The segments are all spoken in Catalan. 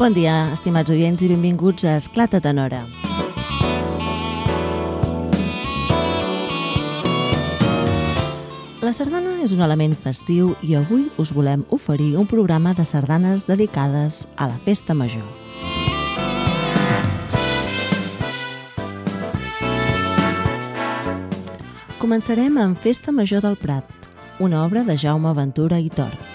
Bon dia, estimats oients, i benvinguts a Esclata Tenora. La sardana és un element festiu i avui us volem oferir un programa de sardanes dedicades a la Festa Major. Començarem amb Festa Major del Prat, una obra de Jaume Ventura i Tort.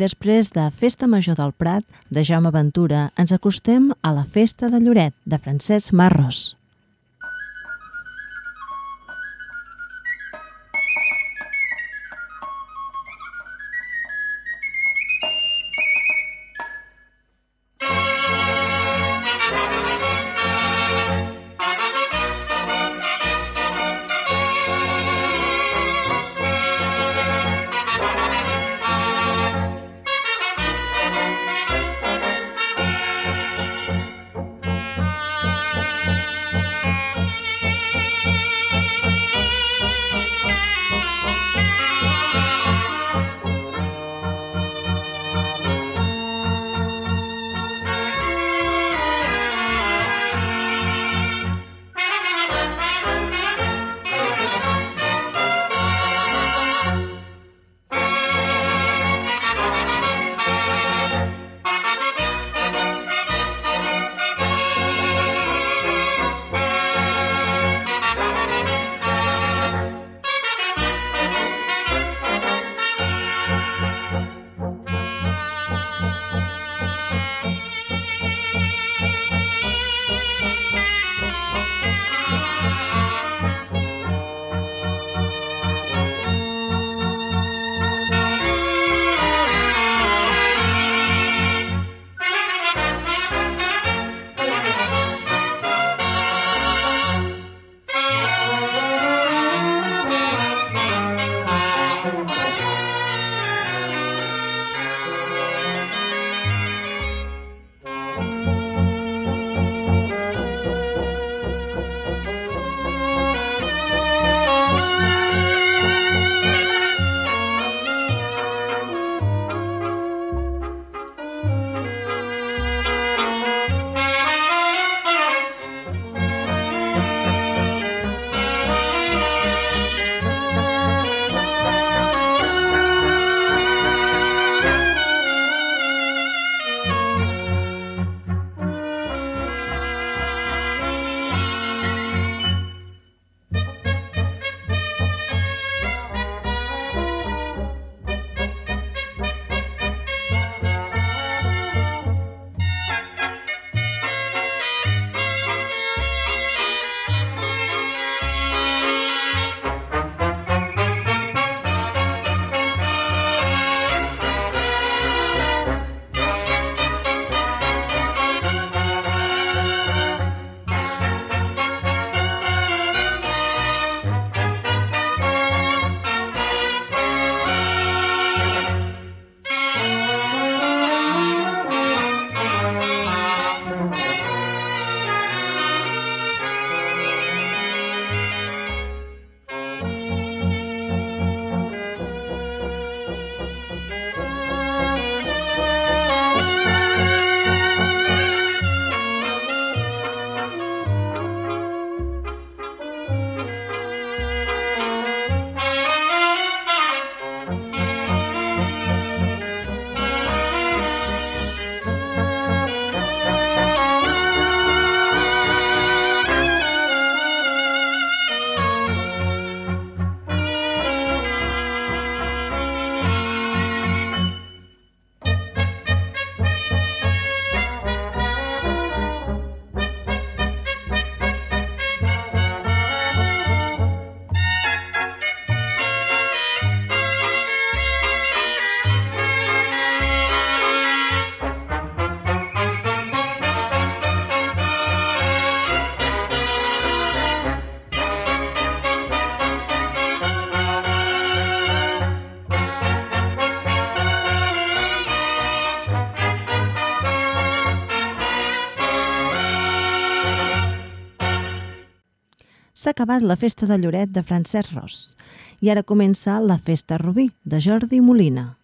Després de Festa Major del Prat, de Jaume Ventura, ens acostem a la Festa de Lloret, de Francesc Marros. S'ha acabat la festa de Lloret de Francesc Ros i ara comença la festa Rubí de Jordi Molina.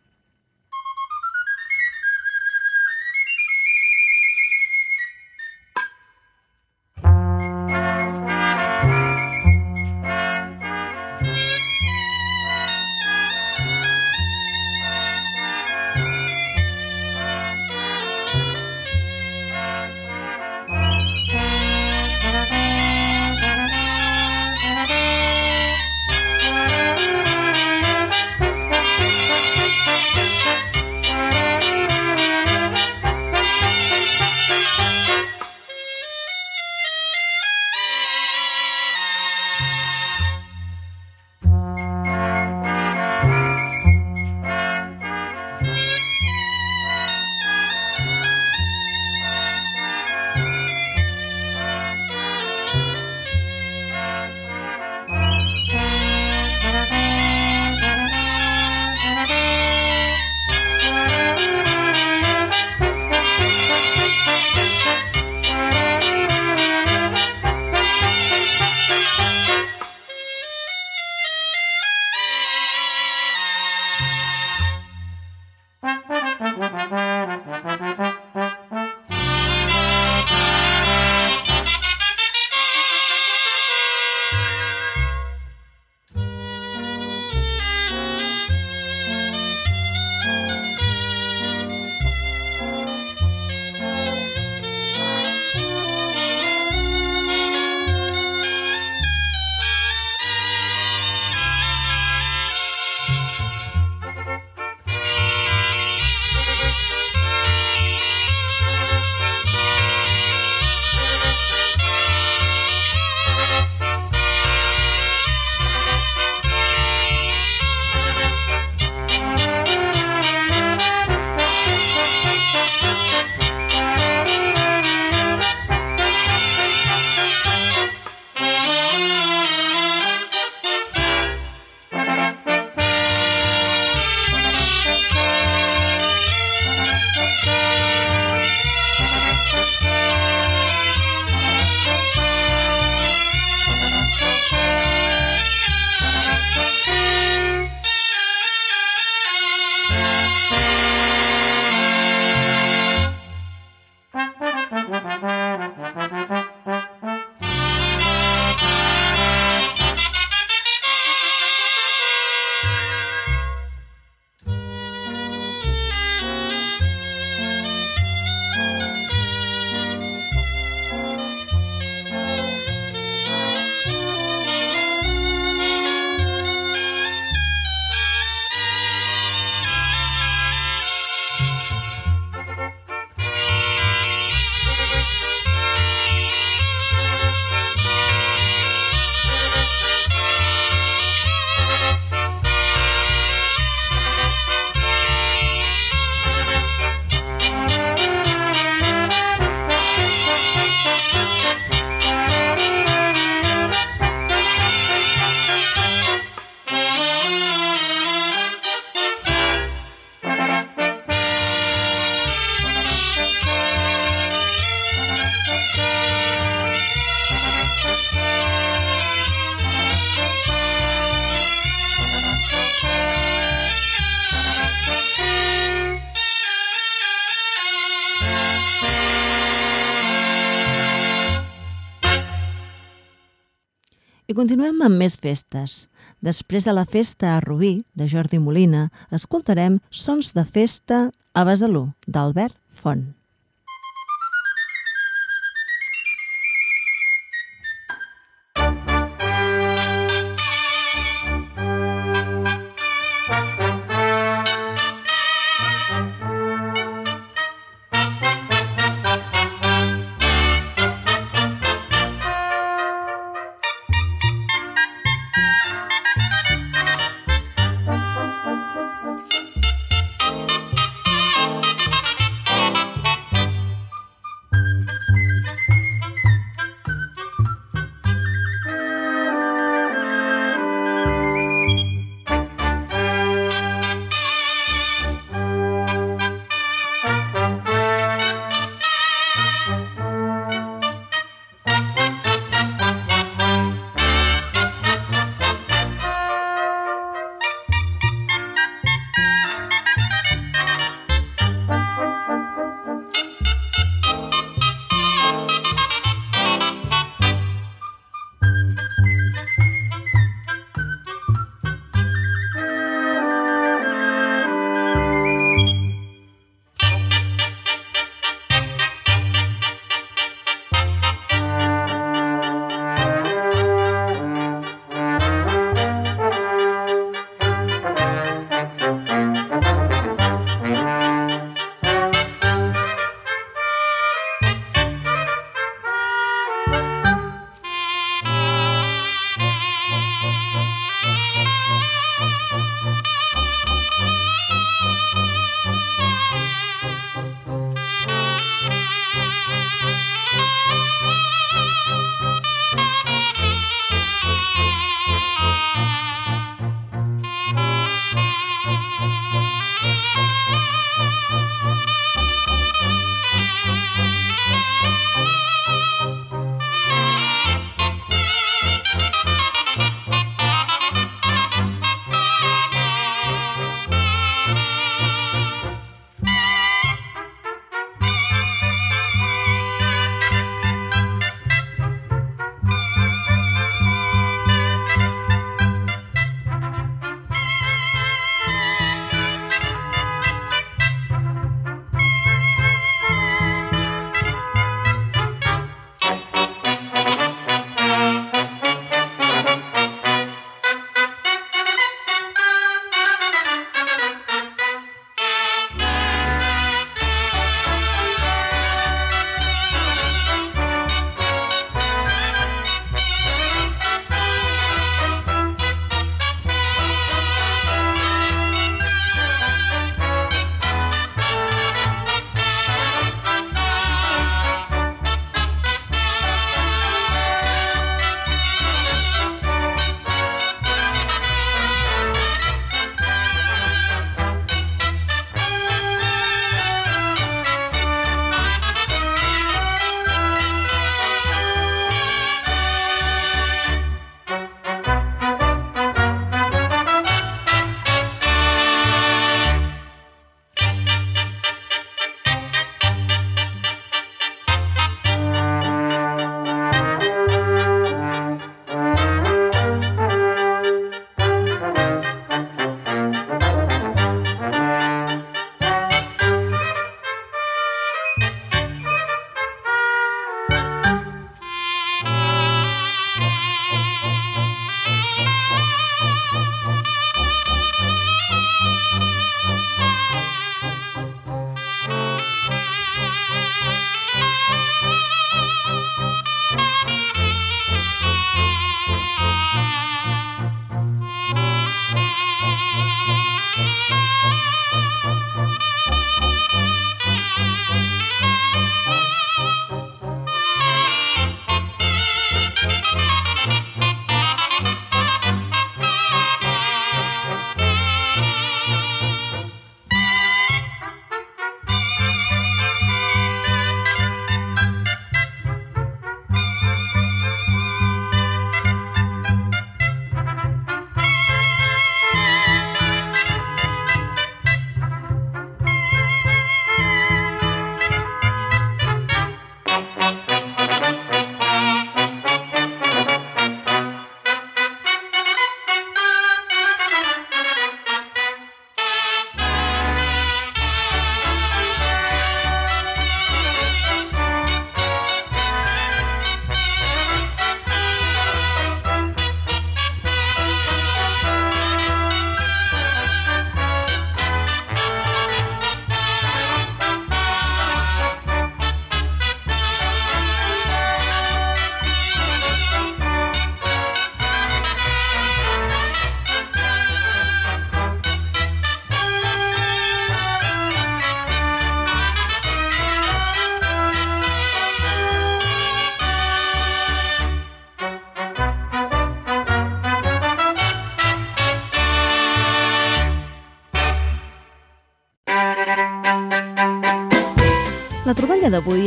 Continuem amb més festes. Després de la festa a Rubí, de Jordi Molina, escoltarem Sons de festa a Besalú, d'Albert Font.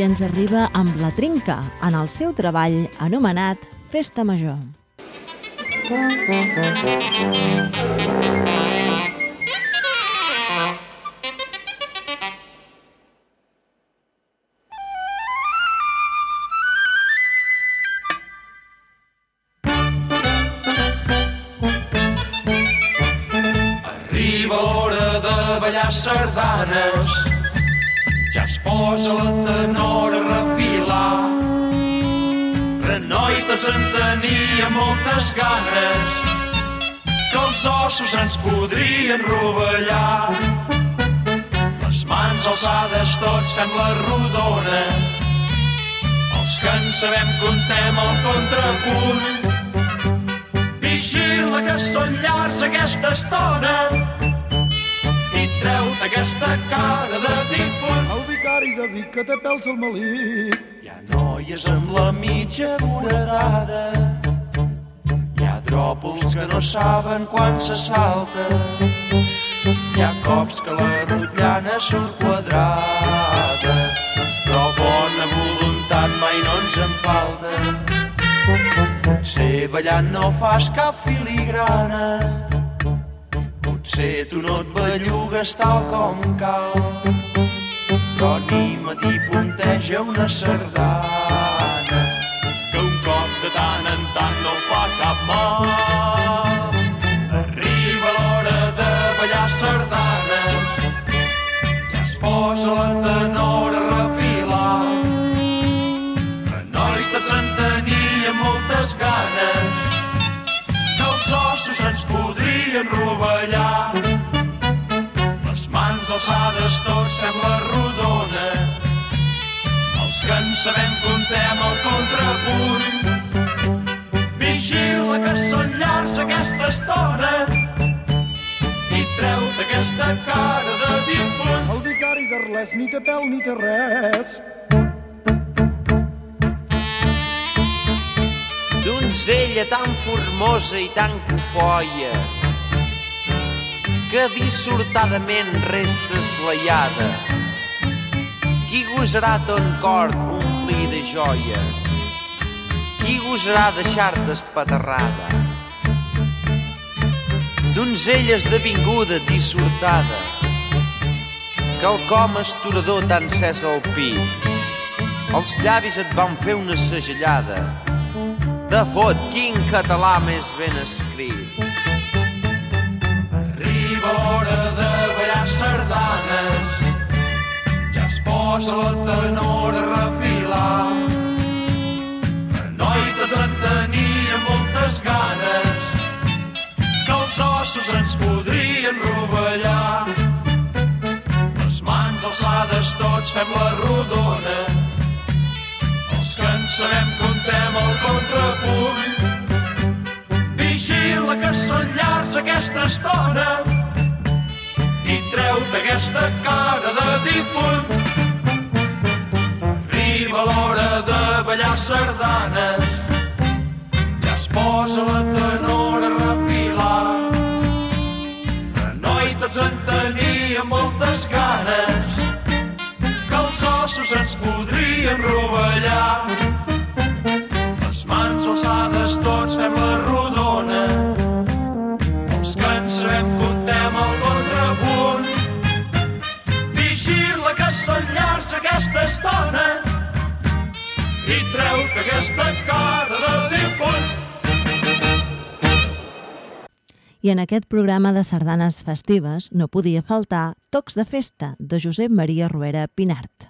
Ens arriba amb la trinca en el seu treball anomenat Festa Major. Arriba contrapunt. Vigila que són llars aquesta estona i treu-te aquesta cara de difunt. El vicari de Vic que té pèls al malic. Hi ha noies amb la mitja vorada, hi ha dròpols que no saben quan se salta, hi ha cops que la rotllana surt quadrada, però bona voluntat mai no ens en falta. Potser ballant no fas cap filigrana, potser tu no et bellugues tal com cal, però anima't i punteja una sardana, que un cop de tant en tant no fa cap mal. Arriba l'hora de ballar sardanes, ja es posa la tenora els ossos ens podrien rovellar. Les mans alçades tots fem la rodona els que en sabem contem el contrapunt. Vigila que són llars aquesta estona i treu-te aquesta cara de difunt. El vicari d'Arles ni té pèl ni té res. Donzella tan formosa i tan cofoia que dissortadament resta esglaiada. Qui gosarà ton cor omplir de joia? Qui gosarà deixar-te espaterrada? Donzella esdevinguda, dissortada, quelcom estorador t'han encès al pit. Els llavis et van fer una segellada. De fot, quin català més ben escrit. Arriba l'hora de ballar sardanes, ja es posa la tenora a refilar. Noi, tots en teníem moltes ganes, que els ossos ens podrien rovellar. Les mans alçades tots fem la rodona, que sabem contem el contrapunt. Vigila que són llars aquesta estona i treu-te aquesta cara de difunt. Arriba l'hora de ballar sardanes, ja es posa la tenora a refilar. Renoi tots en teníem moltes ganes, que els ossos ens podrien rovellar. Les mans alçades tots fem la rodona, els que en sabem contem el contrapunt. Vigila que són llars aquesta estona i treu-te aquesta cara de difunt. I en aquest programa de sardanes festives no podia faltar Tocs de Festa, de Josep Maria Ruera Pinart.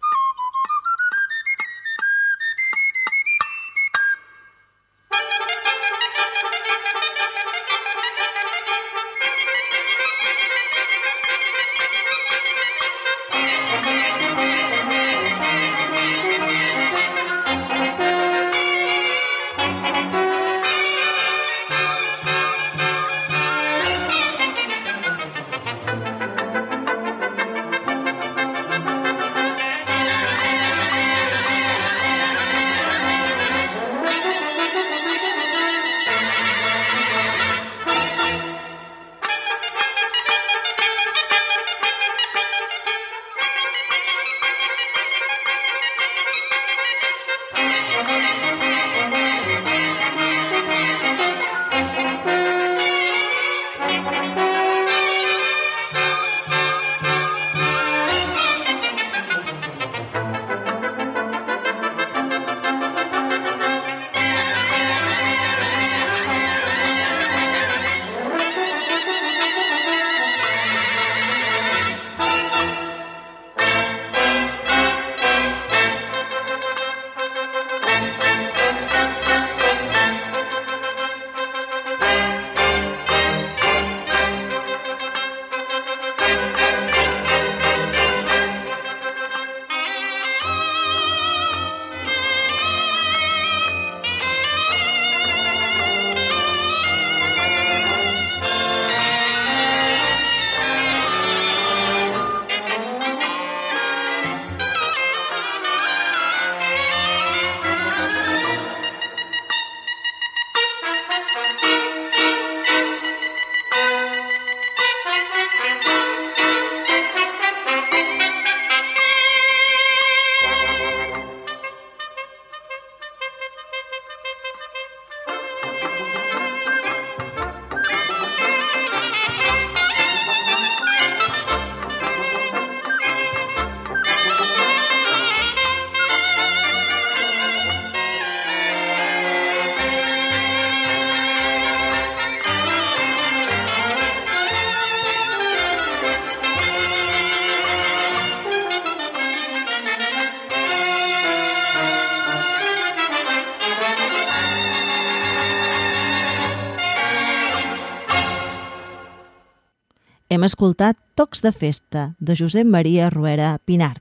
Hem escoltat Tocs de Festa, de Josep Maria Ruera Pinart.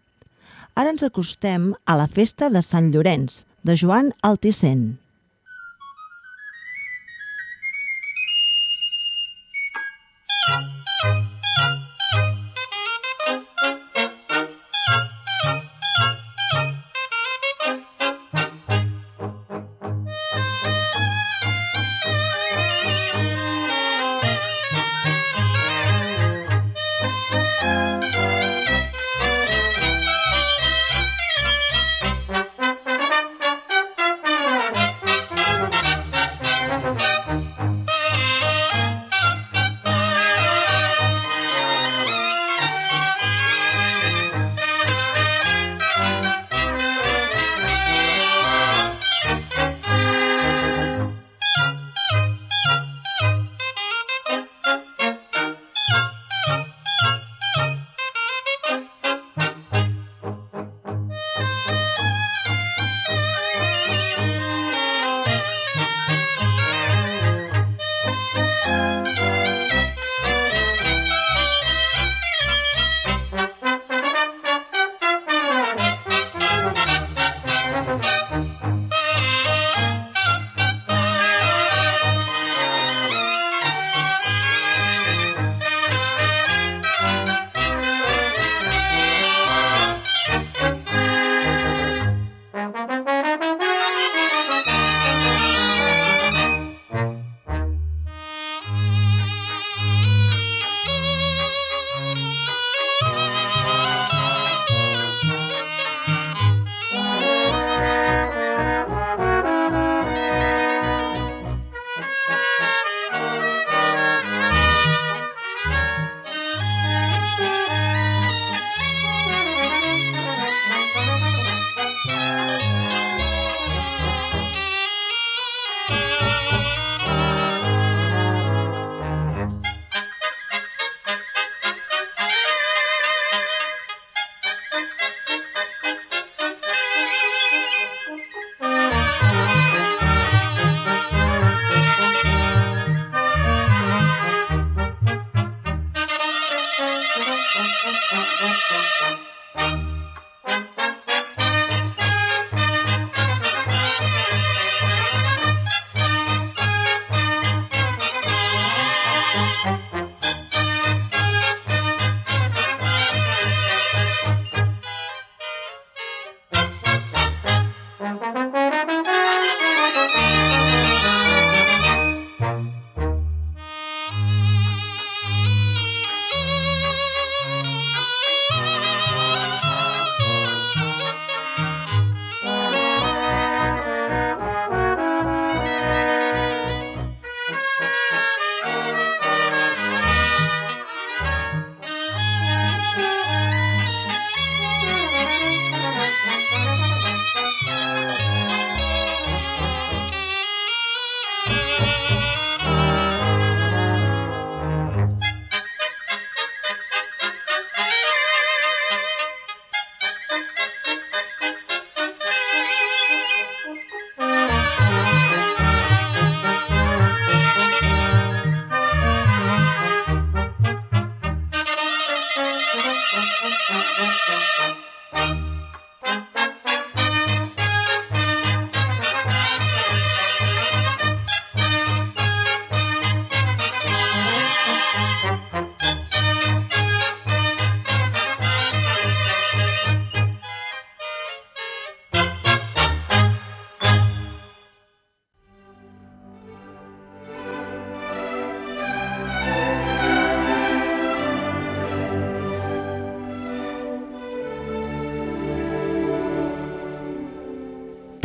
Ara ens acostem a la Festa de Sant Llorenç, de Joan Alticent.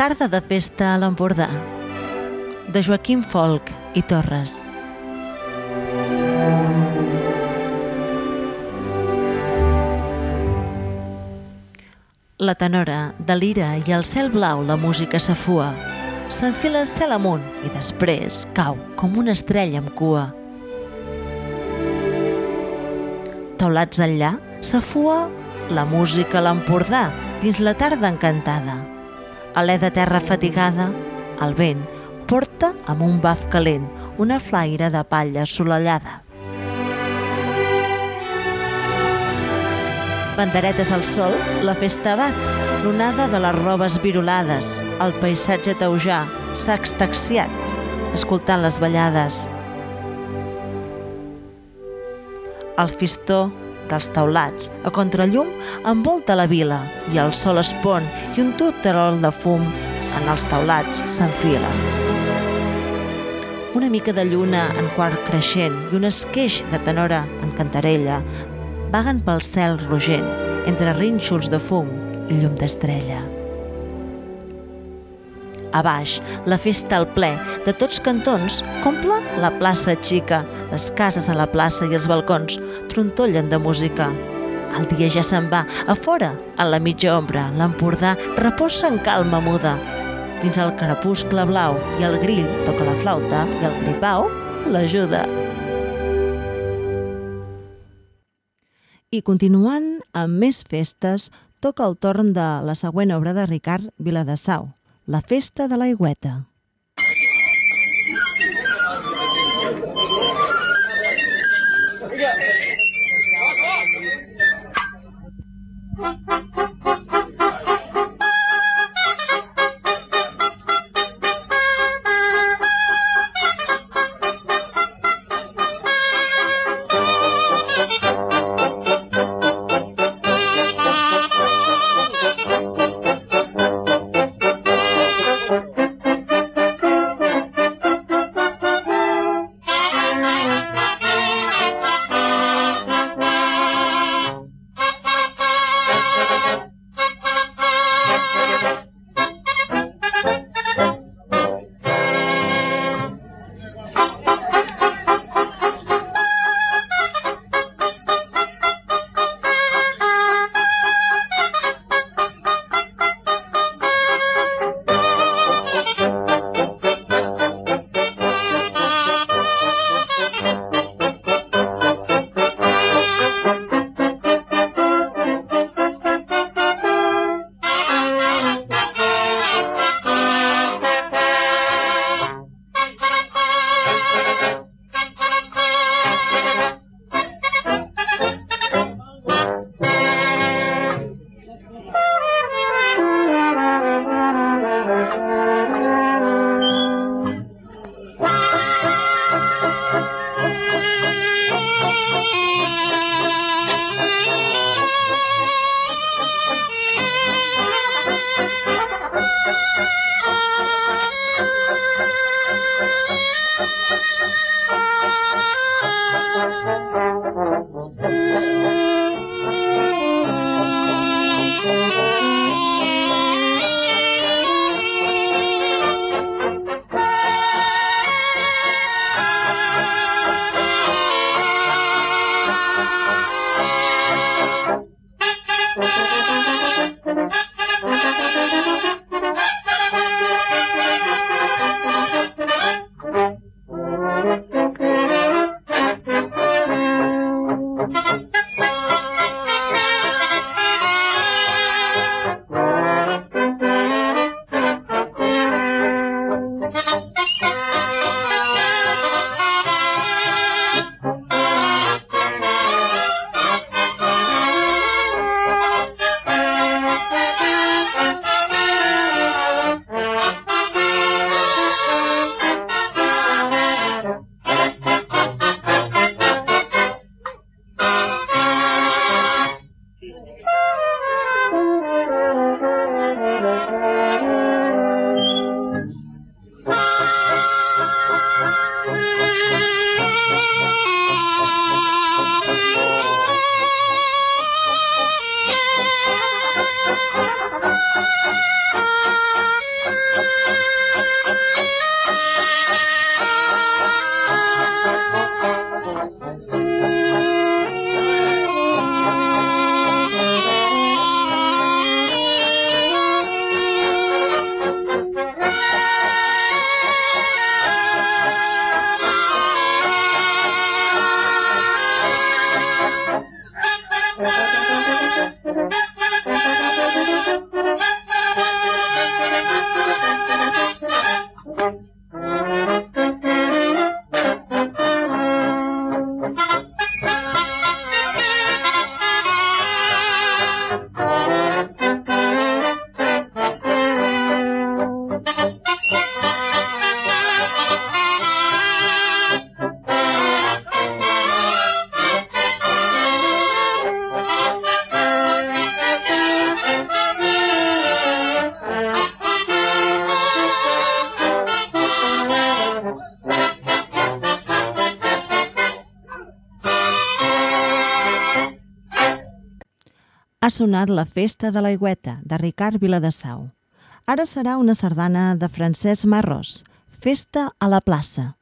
Tarda de festa a l'Empordà, de Joaquim Folk i Torres. La tenora, de l'ira i el cel blau la música s'afua. S'enfila cel amunt i després cau com una estrella amb cua. Taulats enllà, s'afua la música a l'Empordà dins la tarda encantada alè de terra fatigada, el vent porta amb un baf calent una flaire de palla assolellada. Banderetes al sol, la festa bat, l'onada de les robes virolades, el paisatge taujà s'ha extaxiat, escoltant les ballades. El fistó dels taulats, a contrallum, envolta la vila i el sol es pon i un tuterol de fum en els taulats s'enfila. Una mica de lluna en quart creixent i un esqueix de tenora en cantarella vaguen pel cel rogent entre rínxols de fum i llum d'estrella. A baix, la festa al ple, de tots cantons, comple la plaça xica, les cases a la plaça i els balcons trontollen de música. El dia ja se'n va, a fora, a la mitja ombra, l'Empordà reposa en calma muda. Dins el crepuscle blau i el grill toca la flauta i el gripau l'ajuda. I continuant amb més festes, toca el torn de la següent obra de Ricard Viladasau, la festa de l'aigüeta. Sonat la Festa de l'Aigüeta, de Ricard Viladasau. Ara serà una sardana de Francesc Marros, Festa a la plaça.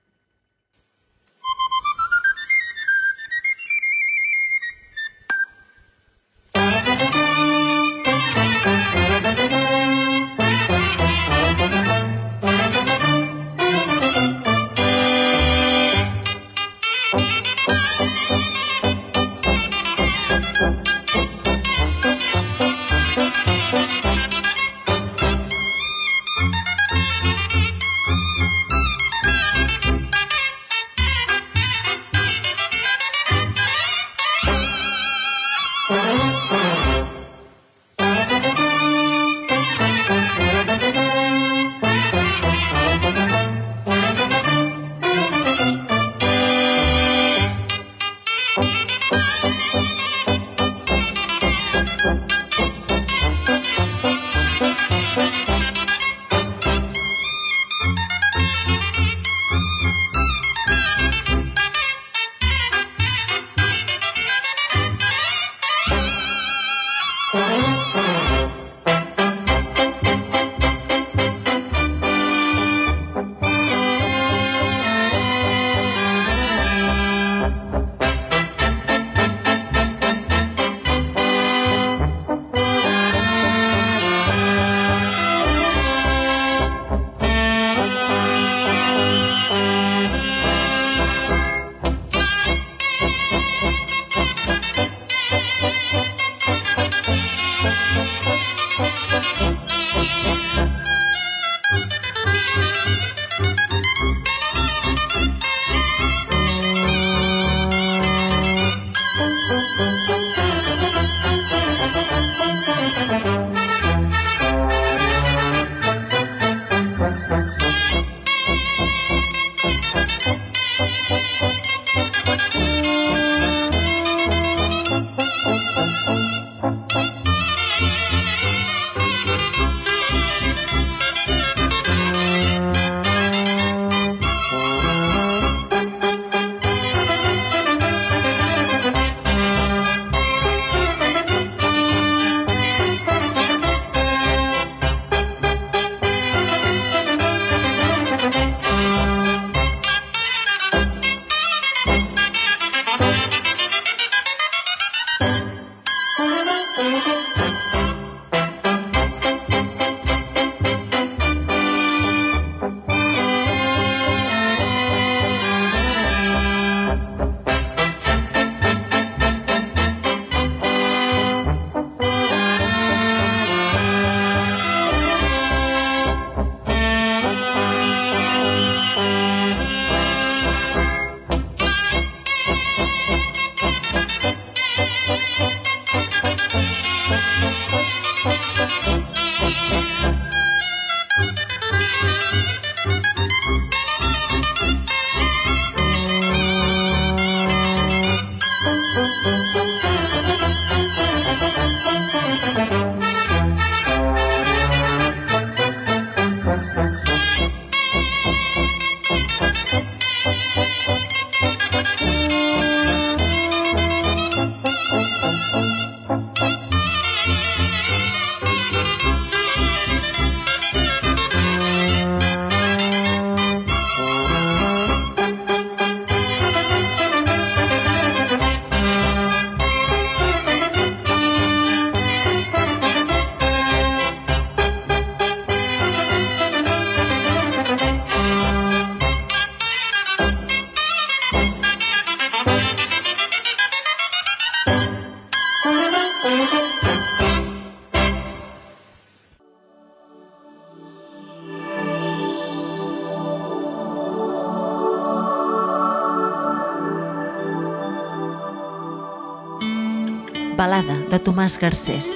Balada de Tomàs Garcés.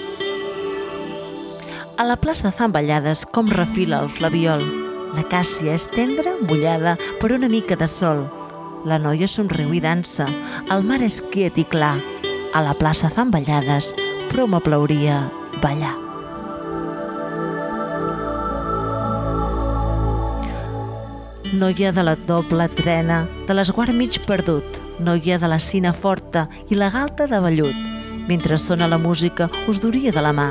A la plaça fan ballades com refila el flaviol. La càssia és tendra, mullada per una mica de sol. La noia somriu i dansa, el mar és quiet i clar. A la plaça fan ballades, però m'aplauria ballar. Noia de la doble trena, de l'esguard mig perdut, noia de la cina forta i la galta de vellut, Mentre sona la música, us duria de la mà.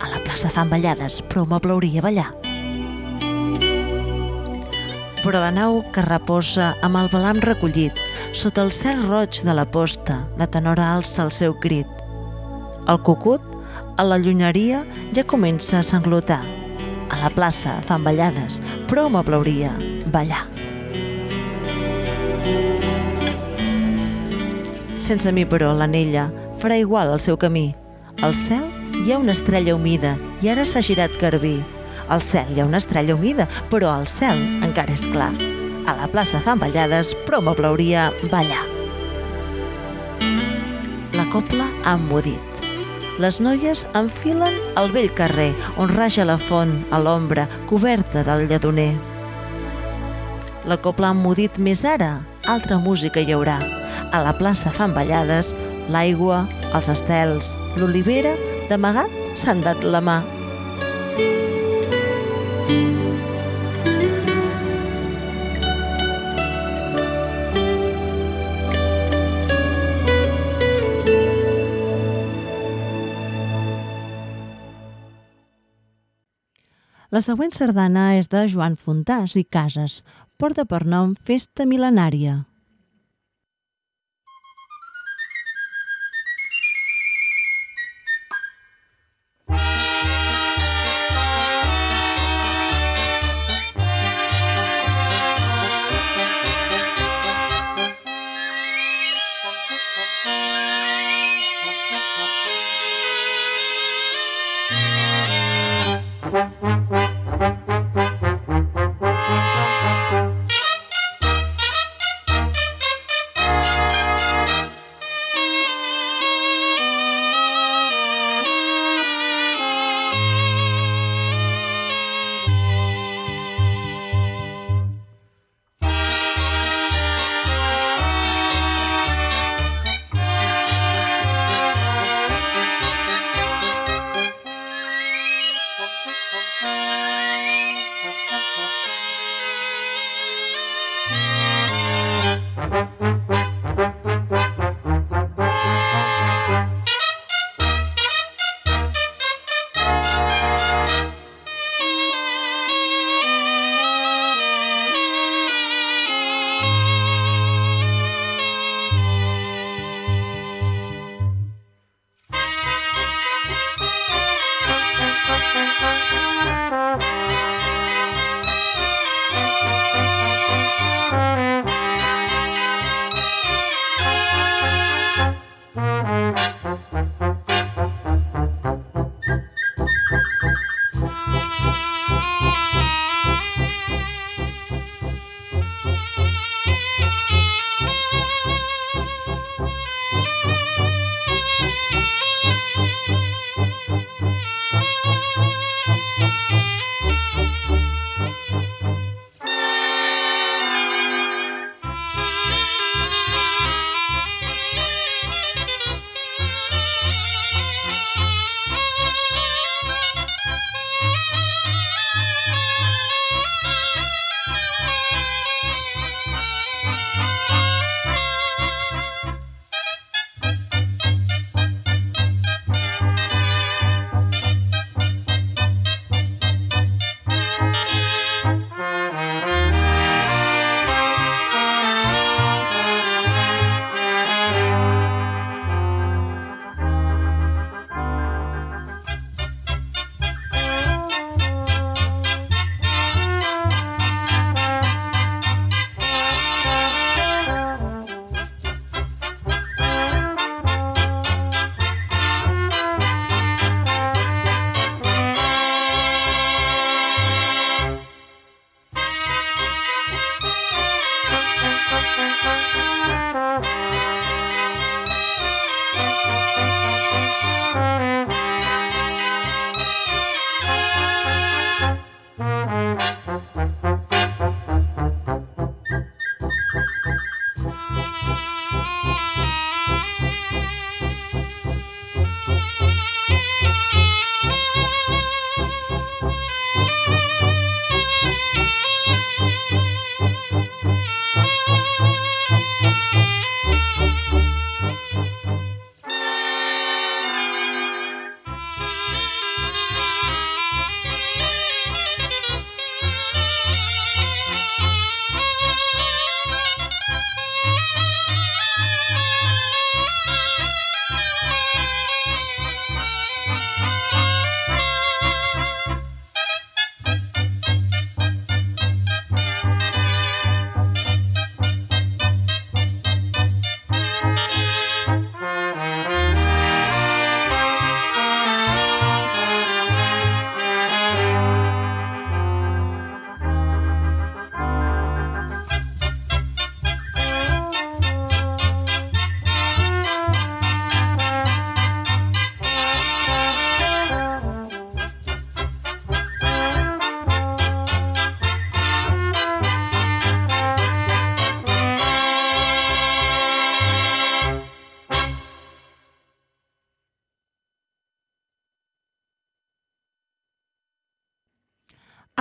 A la plaça fan ballades, però m'aplauria ballar. Però la nau que reposa amb el balam recollit, sota el cel roig de la posta, la tenora alça el seu crit. El cucut, a la llunyeria, ja comença a sanglotar. A la plaça fan ballades, però m'aplauria ballar. Sense mi, però, l'anella farà igual el seu camí. Al cel hi ha una estrella humida i ara s'ha girat garbí. Al cel hi ha una estrella humida, però al cel encara és clar. A la plaça fan ballades, però m'aplauria ballar. La copla ha emmudit. Les noies enfilen al vell carrer on raja la font a l'ombra coberta del lledoner. La copla ha emmudit més ara, altra música hi haurà. A la plaça fan ballades, l'aigua, els estels, l'olivera, d'amagat s'han dat la mà. La següent sardana és de Joan Fontàs i Casas, porta per nom Festa Milenària.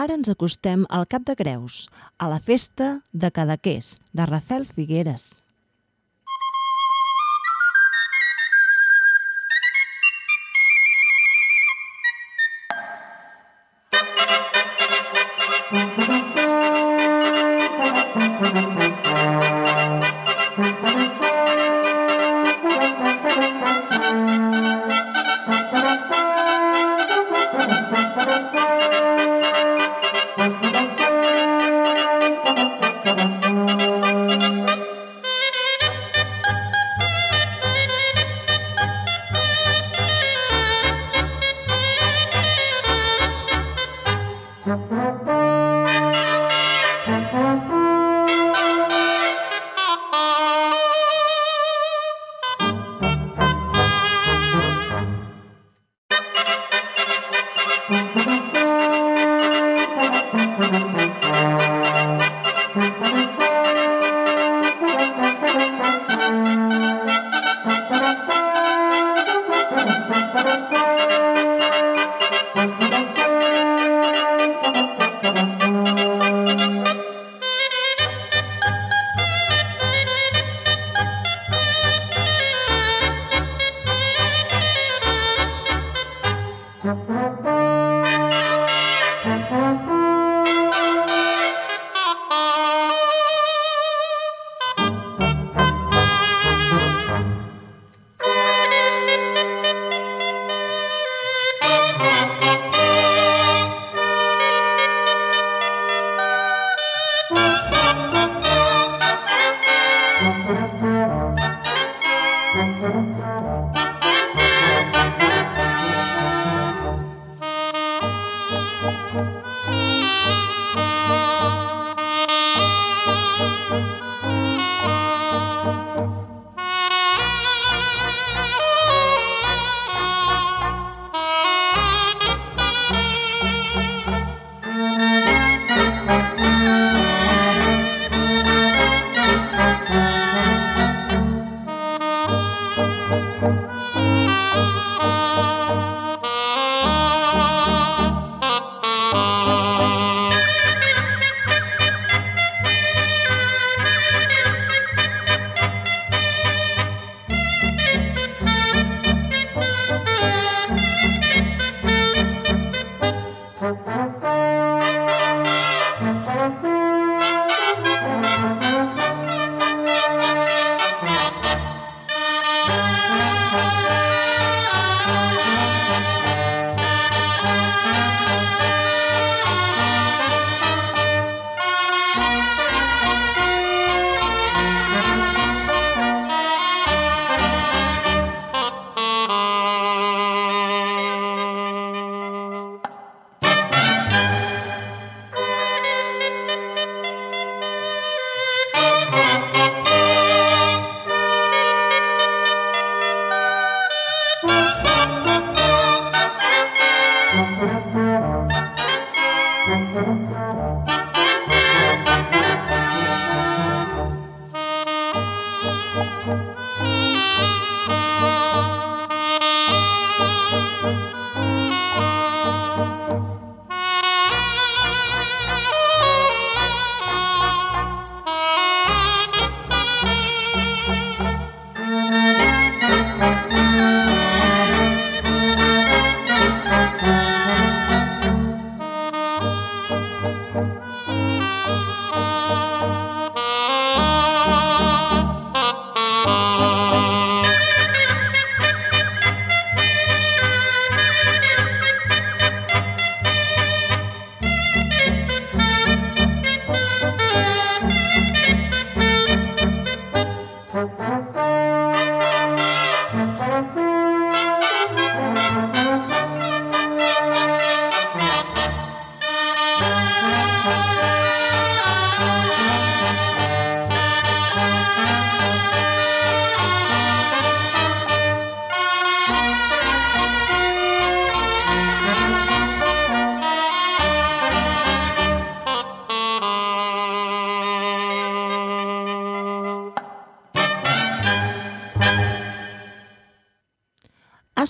Ara ens acostem al Cap de Creus, a la festa de Cadaqués, de Rafael Figueres.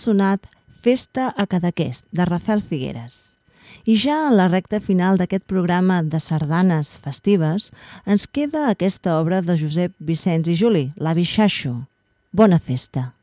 Sonat Festa a Cadaqués, de Rafael Figueres. I ja en la recta final d'aquest programa de sardanes festives ens queda aquesta obra de Josep Vicenç i Juli, l'avi Xaixo. Bona festa!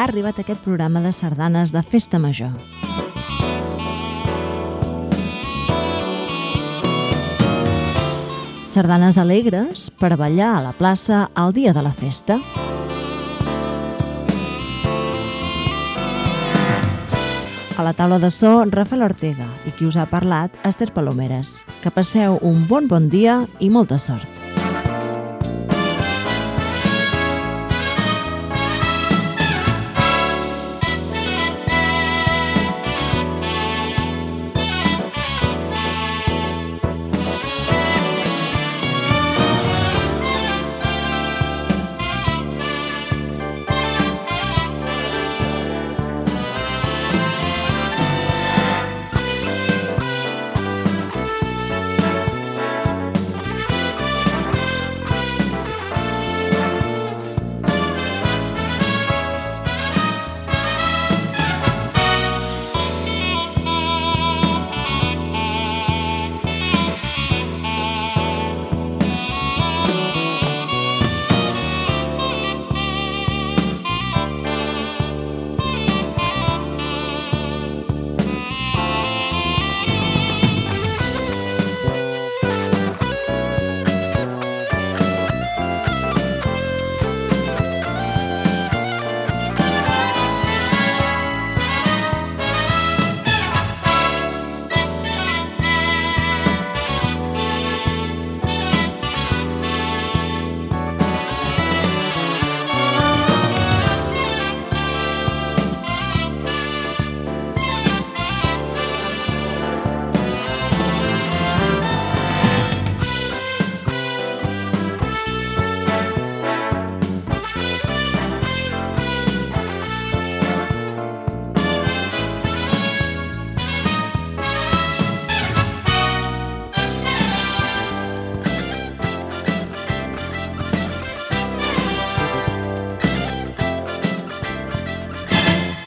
Ha arribat aquest programa de sardanes de Festa Major. Sardanes alegres per ballar a la plaça el dia de la festa. A la taula de so, Rafael Ortega i qui us ha parlat, Esther Palomeres. Que passeu un bon bon dia i molta sort.